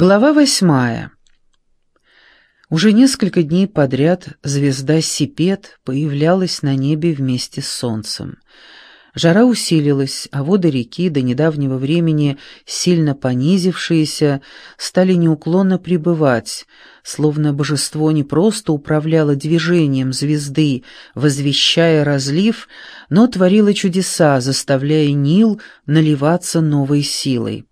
Глава восьмая. Уже несколько дней подряд звезда Сипет появлялась на небе вместе с солнцем. Жара усилилась, а воды реки, до недавнего времени сильно понизившиеся, стали неуклонно прибывать, словно божество не просто управляло движением звезды, возвещая разлив, но творило чудеса, заставляя Нил наливаться новой силой.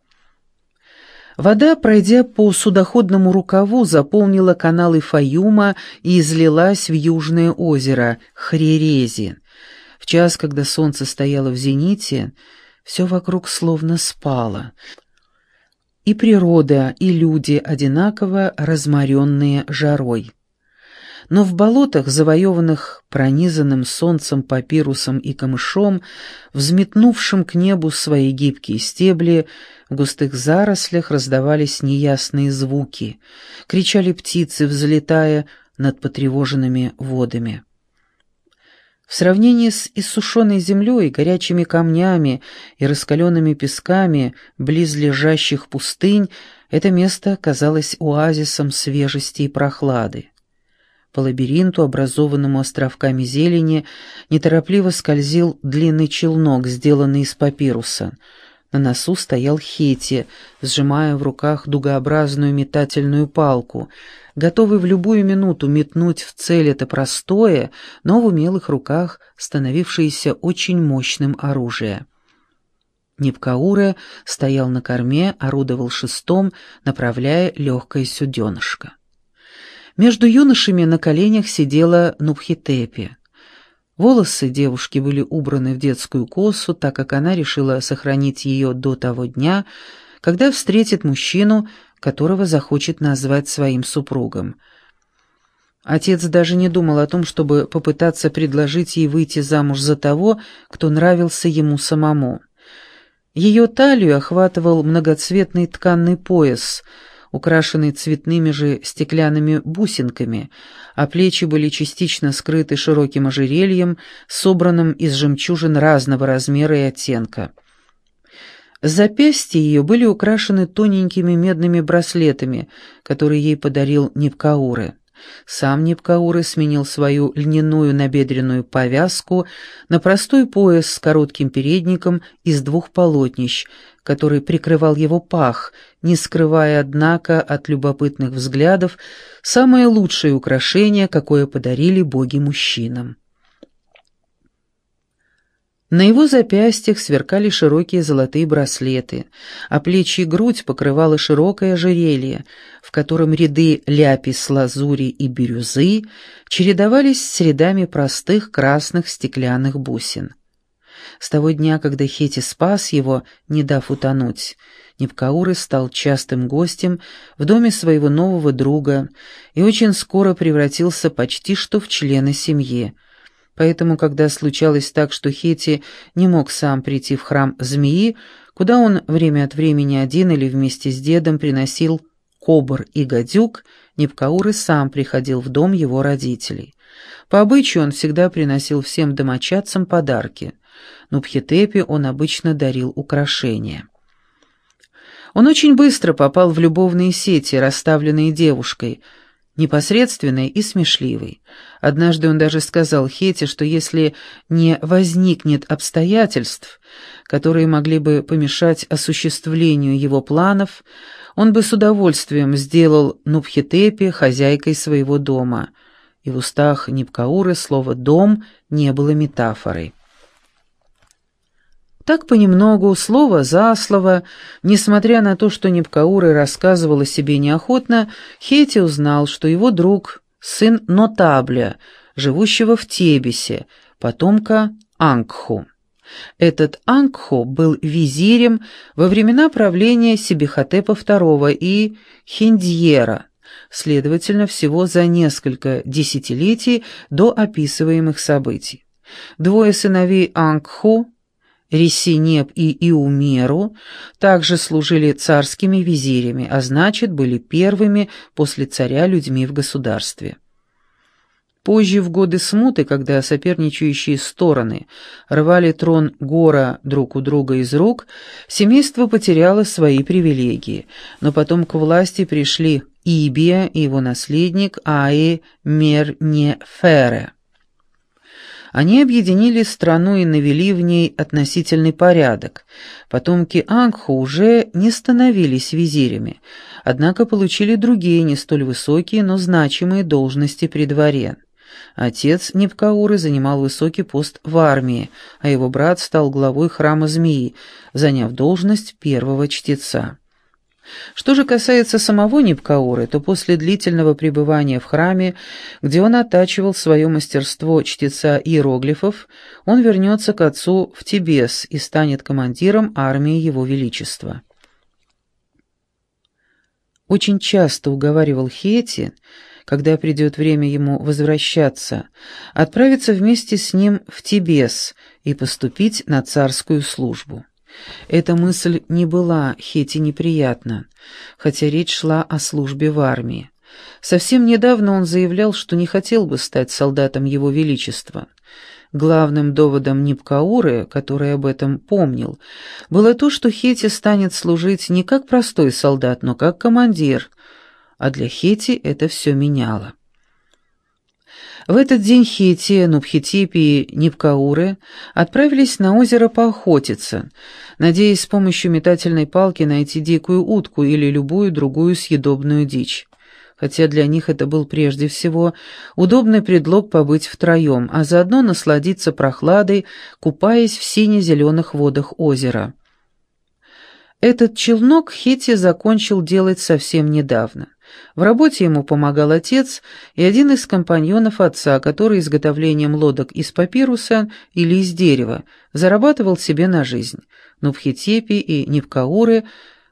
Вода, пройдя по судоходному рукаву, заполнила каналы Фаюма и излилась в южное озеро Хрерези. В час, когда солнце стояло в зените, все вокруг словно спало. И природа, и люди одинаково разморенные жарой. Но в болотах, завоеванных пронизанным солнцем, папирусом и камышом, взметнувшим к небу свои гибкие стебли, в густых зарослях раздавались неясные звуки, кричали птицы, взлетая над потревоженными водами. В сравнении с иссушенной землей, горячими камнями и раскаленными песками близлежащих пустынь, это место казалось оазисом свежести и прохлады. По лабиринту, образованному островками зелени, неторопливо скользил длинный челнок, сделанный из папируса — на носу стоял Хети, сжимая в руках дугообразную метательную палку, готовый в любую минуту метнуть в цель это простое, но в умелых руках становившееся очень мощным оружие. Непкауре стоял на корме, орудовал шестом, направляя легкое сюденышко. Между юношами на коленях сидела Нубхитепи. Волосы девушки были убраны в детскую косу, так как она решила сохранить ее до того дня, когда встретит мужчину, которого захочет назвать своим супругом. Отец даже не думал о том, чтобы попытаться предложить ей выйти замуж за того, кто нравился ему самому. Ее талию охватывал многоцветный тканный пояс — украшенный цветными же стеклянными бусинками, а плечи были частично скрыты широким ожерельем, собранным из жемчужин разного размера и оттенка. Запястья ее были украшены тоненькими медными браслетами, которые ей подарил Непкауры. Сам Непкауры сменил свою льняную набедренную повязку на простой пояс с коротким передником из двух полотнищ, который прикрывал его пах, не скрывая, однако, от любопытных взглядов, самое лучшее украшение, какое подарили боги мужчинам. На его запястьях сверкали широкие золотые браслеты, а плечи и грудь покрывало широкое ожерелье, в котором ряды ляпис, лазури и бирюзы чередовались с рядами простых красных стеклянных бусин. С того дня, когда Хети спас его, не дав утонуть, Непкауры стал частым гостем в доме своего нового друга и очень скоро превратился почти что в члена семьи. Поэтому, когда случалось так, что Хети не мог сам прийти в храм змеи, куда он время от времени один или вместе с дедом приносил кобр и гадюк, Непкауры сам приходил в дом его родителей. По обычаю он всегда приносил всем домочадцам подарки — но Пхетепе он обычно дарил украшения. Он очень быстро попал в любовные сети, расставленные девушкой, непосредственной и смешливой. Однажды он даже сказал Хете, что если не возникнет обстоятельств, которые могли бы помешать осуществлению его планов, он бы с удовольствием сделал Нубхетепе хозяйкой своего дома. И в устах Нипкауры слово «дом» не было метафорой. Так понемногу, слово за слово, несмотря на то, что Непкауры рассказывал о себе неохотно, Хети узнал, что его друг — сын Нотабля, живущего в Тебесе, потомка Ангху. Этот Ангху был визирем во времена правления Сибихотепа II и Хиндьера, следовательно, всего за несколько десятилетий до описываемых событий. Двое сыновей Ангху, Ресинеп и Иумеру также служили царскими визирями, а значит, были первыми после царя людьми в государстве. Позже, в годы смуты, когда соперничающие стороны рвали трон Гора друг у друга из рук, семейство потеряло свои привилегии, но потом к власти пришли Ибия и его наследник Аи Мернефере. Они объединили страну и навели в ней относительный порядок. Потомки Ангху уже не становились визирями, однако получили другие не столь высокие, но значимые должности при дворе. Отец Непкауры занимал высокий пост в армии, а его брат стал главой храма змеи, заняв должность первого чтеца. Что же касается самого Непкауры, то после длительного пребывания в храме, где он оттачивал свое мастерство чтеца иероглифов, он вернется к отцу в Тибес и станет командиром армии его величества. Очень часто уговаривал Хети, когда придет время ему возвращаться, отправиться вместе с ним в Тибес и поступить на царскую службу. Эта мысль не была Хети неприятна, хотя речь шла о службе в армии. Совсем недавно он заявлял, что не хотел бы стать солдатом Его Величества. Главным доводом Нипкауры, который об этом помнил, было то, что Хети станет служить не как простой солдат, но как командир, а для Хети это все меняло. В этот день Хети, Нубхитипи и Нипкауры отправились на озеро поохотиться, надеясь с помощью метательной палки найти дикую утку или любую другую съедобную дичь. Хотя для них это был прежде всего удобный предлог побыть втроем, а заодно насладиться прохладой, купаясь в сине-зеленых водах озера. Этот челнок Хети закончил делать совсем недавно. В работе ему помогал отец и один из компаньонов отца, который изготовлением лодок из папируса или из дерева зарабатывал себе на жизнь. Но Пхитепи и Невкауры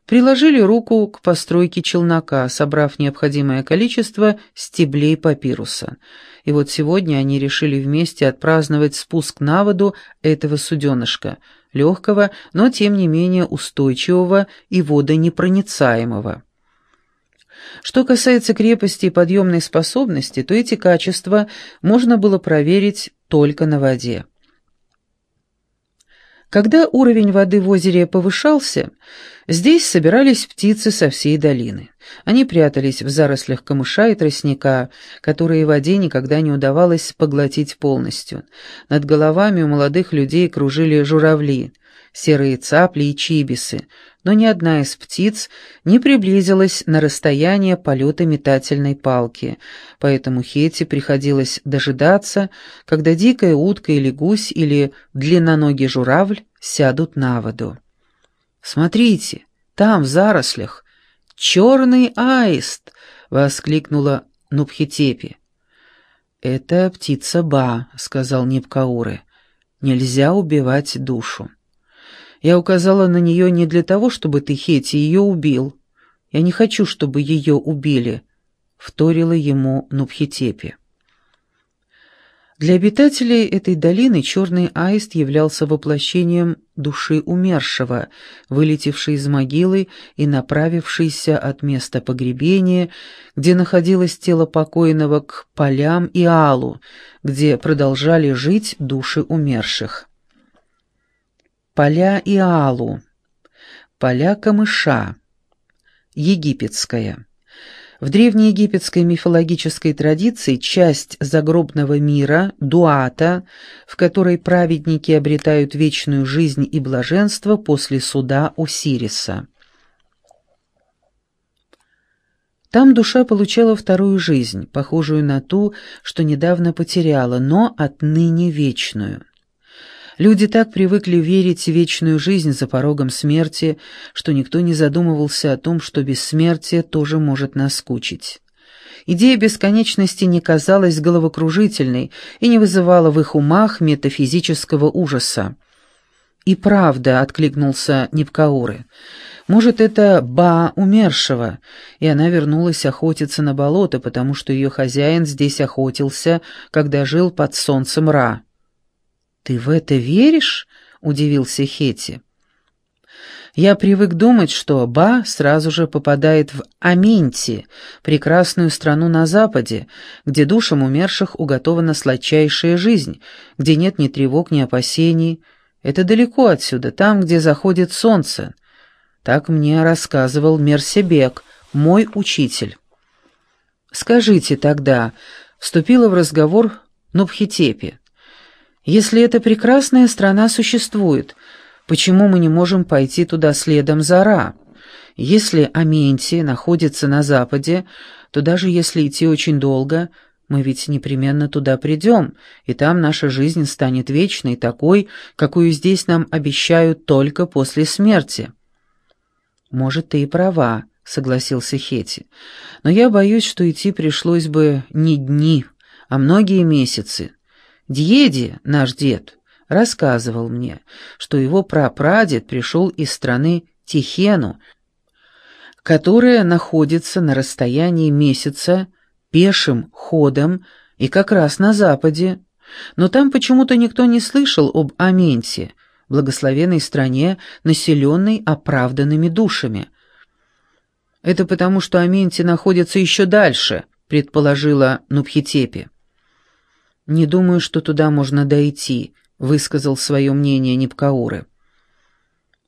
приложили руку к постройке челнока, собрав необходимое количество стеблей папируса. И вот сегодня они решили вместе отпраздновать спуск на воду этого суденышка, легкого, но тем не менее устойчивого и водонепроницаемого. Что касается крепости и подъемной способности, то эти качества можно было проверить только на воде. Когда уровень воды в озере повышался, здесь собирались птицы со всей долины. Они прятались в зарослях камыша и тростника, которые воде никогда не удавалось поглотить полностью. Над головами у молодых людей кружили журавли, серые цапли и чибисы, но ни одна из птиц не приблизилась на расстояние полета метательной палки, поэтому Хете приходилось дожидаться, когда дикая утка или гусь или длинноногий журавль сядут на воду. «Смотрите, там, в зарослях, черный аист!» — воскликнула Нубхитепи. «Это птица Ба», — сказал Нипкауры. «Нельзя убивать душу». Я указала на нее не для того, чтобы ты, Хети, ее убил. Я не хочу, чтобы ее убили», — вторила ему Нубхитепи. Для обитателей этой долины черный аист являлся воплощением души умершего, вылетевшей из могилы и направившейся от места погребения, где находилось тело покойного, к полям и алу, где продолжали жить души умерших. Поля Иалу. Поля камыша. Египетская. В древнеегипетской мифологической традиции часть загробного мира, дуата, в которой праведники обретают вечную жизнь и блаженство после суда Осириса. Там душа получала вторую жизнь, похожую на ту, что недавно потеряла, но отныне вечную. Люди так привыкли верить в вечную жизнь за порогом смерти, что никто не задумывался о том, что бессмертие тоже может наскучить. Идея бесконечности не казалась головокружительной и не вызывала в их умах метафизического ужаса. «И правда», — откликнулся Непкауры, — «может, это Ба умершего, и она вернулась охотиться на болото, потому что ее хозяин здесь охотился, когда жил под солнцем Ра». «Ты в это веришь?» — удивился Хети. Я привык думать, что Ба сразу же попадает в Аминти, прекрасную страну на западе, где душам умерших уготована сладчайшая жизнь, где нет ни тревог, ни опасений. Это далеко отсюда, там, где заходит солнце. Так мне рассказывал Мерсебек, мой учитель. «Скажите тогда», — вступила в разговор Нубхитепи, «если эта прекрасная страна существует, — Почему мы не можем пойти туда следом за Ра? Если Аментия находится на западе, то даже если идти очень долго, мы ведь непременно туда придем, и там наша жизнь станет вечной, такой, какую здесь нам обещают только после смерти». «Может, ты и права», — согласился Хети. «Но я боюсь, что идти пришлось бы не дни, а многие месяцы. Дьеди, наш дед, рассказывал мне, что его прапрадед пришел из страны Тихену, которая находится на расстоянии месяца пешим ходом и как раз на западе, но там почему-то никто не слышал об Аменте, благословенной стране, населенной оправданными душами. «Это потому, что Аменте находится еще дальше», — предположила Нубхитепи. «Не думаю, что туда можно дойти», высказал свое мнение Непкауры.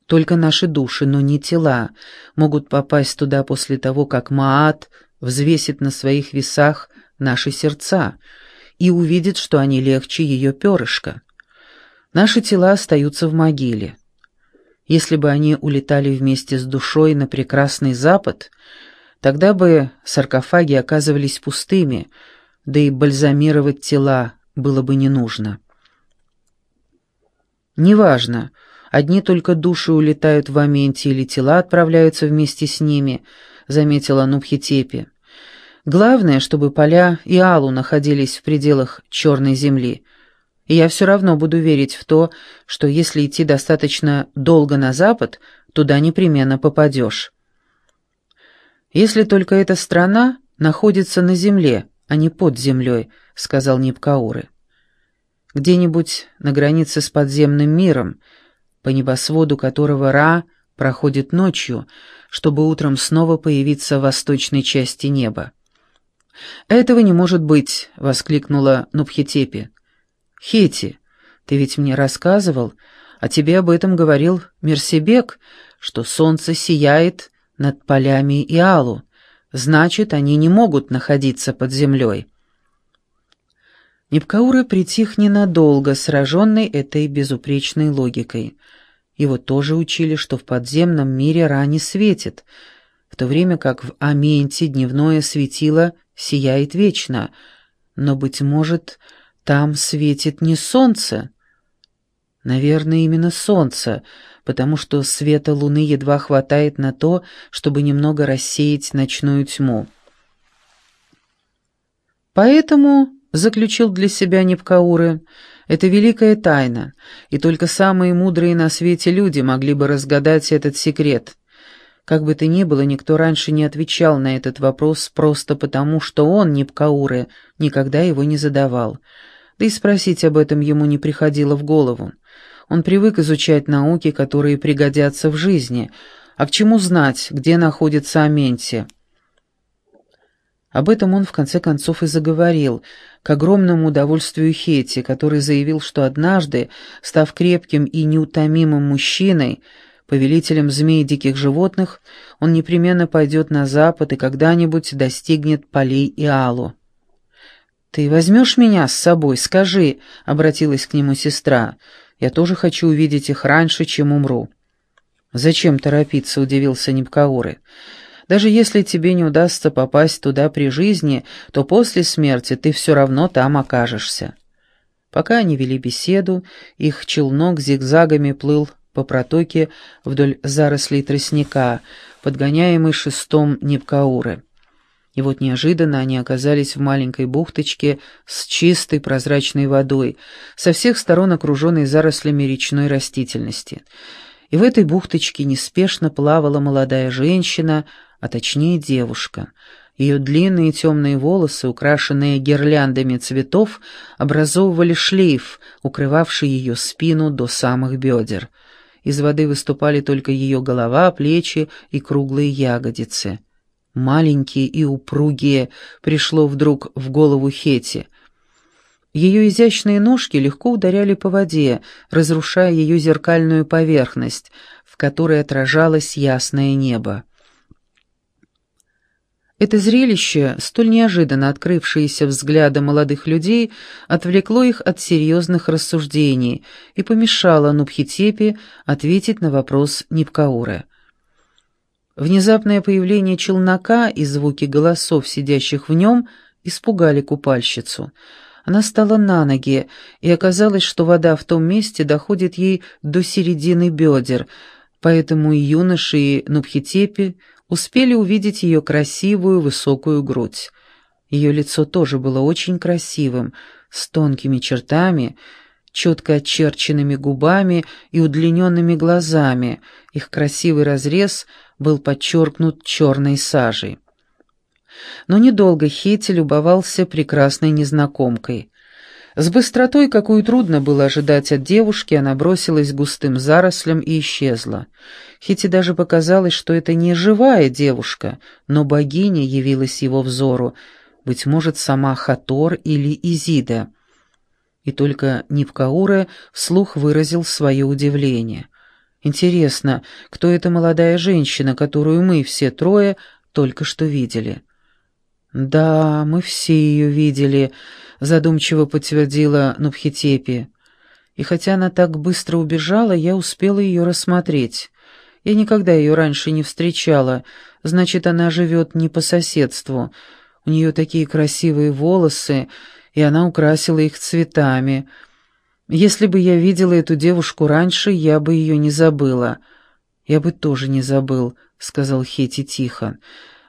Только наши души, но не тела, могут попасть туда после того, как Маат взвесит на своих весах наши сердца и увидит, что они легче ее перышка. Наши тела остаются в могиле. Если бы они улетали вместе с душой на прекрасный запад, тогда бы саркофаги оказывались пустыми, да и бальзамировать тела было бы не нужно. Неважно, одни только души улетают в Аменте или тела отправляются вместе с ними, заметила Нубхитепи. Главное, чтобы поля и Алу находились в пределах черной земли. И я все равно буду верить в то, что если идти достаточно долго на запад, туда непременно попадешь. Если только эта страна находится на земле, а не под землей, сказал Нипкауры где-нибудь на границе с подземным миром, по небосводу которого Ра проходит ночью, чтобы утром снова появиться в восточной части неба. «Этого не может быть!» — воскликнула Нубхетепи. «Хети, ты ведь мне рассказывал, а тебе об этом говорил Мерсебек, что солнце сияет над полями Иалу, значит, они не могут находиться под землей». Непкаура притих ненадолго, сраженный этой безупречной логикой. Его тоже учили, что в подземном мире ране светит, в то время как в Аменте дневное светило сияет вечно, но, быть может, там светит не солнце. Наверное, именно солнце, потому что света луны едва хватает на то, чтобы немного рассеять ночную тьму. Поэтому заключил для себя Непкауры, это великая тайна, и только самые мудрые на свете люди могли бы разгадать этот секрет. Как бы то ни было, никто раньше не отвечал на этот вопрос просто потому, что он, Непкауры, никогда его не задавал. Да и спросить об этом ему не приходило в голову. Он привык изучать науки, которые пригодятся в жизни. А к чему знать, где находится Аментия? Об этом он в конце концов и заговорил, к огромному удовольствию Хети, который заявил, что однажды, став крепким и неутомимым мужчиной, повелителем змей и диких животных, он непременно пойдет на запад и когда-нибудь достигнет полей Иалу. «Ты возьмешь меня с собой, скажи», — обратилась к нему сестра. «Я тоже хочу увидеть их раньше, чем умру». «Зачем торопиться?» — удивился Небкауры. Даже если тебе не удастся попасть туда при жизни, то после смерти ты все равно там окажешься». Пока они вели беседу, их челнок зигзагами плыл по протоке вдоль зарослей тростника, подгоняемый шестом Непкауры. И вот неожиданно они оказались в маленькой бухточке с чистой прозрачной водой, со всех сторон окруженной зарослями речной растительности. И в этой бухточке неспешно плавала молодая женщина, а точнее девушка. Ее длинные темные волосы, украшенные гирляндами цветов, образовывали шлейф, укрывавший ее спину до самых бедер. Из воды выступали только ее голова, плечи и круглые ягодицы. Маленькие и упругие, пришло вдруг в голову Хети. Ее изящные ножки легко ударяли по воде, разрушая ее зеркальную поверхность, в которой отражалось ясное небо. Это зрелище, столь неожиданно открывшееся взгляда молодых людей, отвлекло их от серьезных рассуждений и помешало Нубхитепе ответить на вопрос Нипкауры. Внезапное появление челнока и звуки голосов, сидящих в нем, испугали купальщицу. Она стала на ноги, и оказалось, что вода в том месте доходит ей до середины бедер, поэтому и юноши, и Нубхитепе успели увидеть ее красивую высокую грудь. Ее лицо тоже было очень красивым, с тонкими чертами, четко очерченными губами и удлиненными глазами. Их красивый разрез был подчеркнут черной сажей. Но недолго Хетти любовался прекрасной незнакомкой. С быстротой, какую трудно было ожидать от девушки, она бросилась густым зарослям и исчезла. Хити даже показалось, что это не живая девушка, но богиня явилась его взору, быть может, сама Хатор или Изида. И только Нипкауре вслух выразил свое удивление. «Интересно, кто эта молодая женщина, которую мы все трое только что видели?» «Да, мы все ее видели», — задумчиво подтвердила Нубхитепи. «И хотя она так быстро убежала, я успела ее рассмотреть. Я никогда ее раньше не встречала, значит, она живет не по соседству. У нее такие красивые волосы, и она украсила их цветами. Если бы я видела эту девушку раньше, я бы ее не забыла». «Я бы тоже не забыл», — сказал Хети тихо.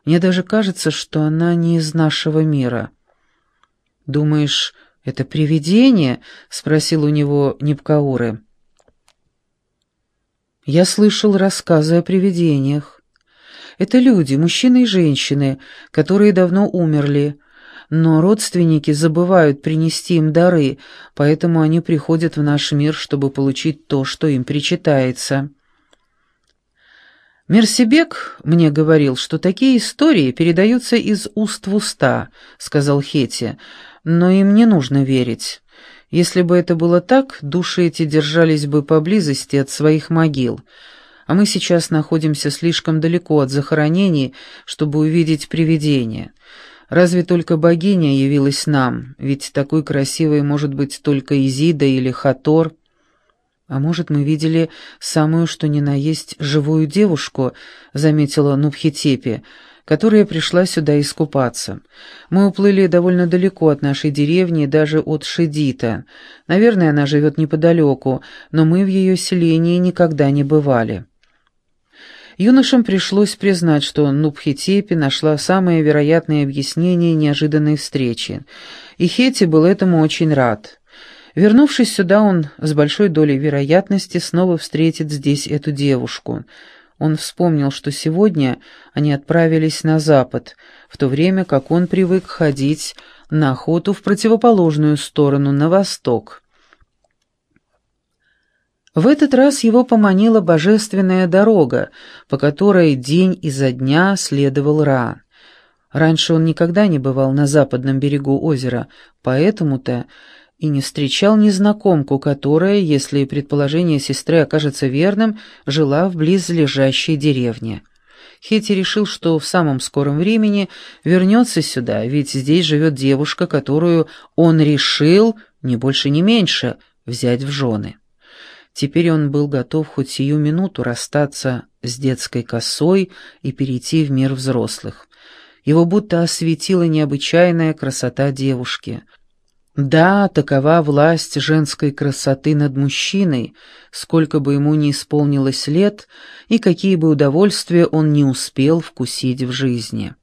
«Мне даже кажется, что она не из нашего мира». «Думаешь, это привидение?» — спросил у него Непкауры. «Я слышал рассказы о привидениях. Это люди, мужчины и женщины, которые давно умерли, но родственники забывают принести им дары, поэтому они приходят в наш мир, чтобы получить то, что им причитается». «Мерсибек мне говорил, что такие истории передаются из уст в уста», — сказал Хети, но им не нужно верить. Если бы это было так, души эти держались бы поблизости от своих могил. А мы сейчас находимся слишком далеко от захоронений, чтобы увидеть привидение. Разве только богиня явилась нам, ведь такой красивой может быть только Изида или Хатор. А может, мы видели самую что ни на есть живую девушку, заметила Нубхитепи, которая пришла сюда искупаться. Мы уплыли довольно далеко от нашей деревни, даже от Шедита. Наверное, она живет неподалеку, но мы в ее селении никогда не бывали». Юношам пришлось признать, что Нубхитепи нашла самое вероятное объяснение неожиданной встречи, и Хети был этому очень рад. Вернувшись сюда, он с большой долей вероятности снова встретит здесь эту девушку — он вспомнил, что сегодня они отправились на запад, в то время как он привык ходить на охоту в противоположную сторону, на восток. В этот раз его поманила божественная дорога, по которой день изо дня следовал Ра. Раньше он никогда не бывал на западном берегу озера, поэтому-то и не встречал незнакомку, которая, если предположение сестры окажется верным, жила в близлежащей деревне. Хетти решил, что в самом скором времени вернется сюда, ведь здесь живет девушка, которую он решил, ни больше ни меньше, взять в жены. Теперь он был готов хоть сию минуту расстаться с детской косой и перейти в мир взрослых. Его будто осветила необычайная красота девушки — да, такова власть женской красоты над мужчиной, сколько бы ему ни исполнилось лет и какие бы удовольствия он не успел вкусить в жизни.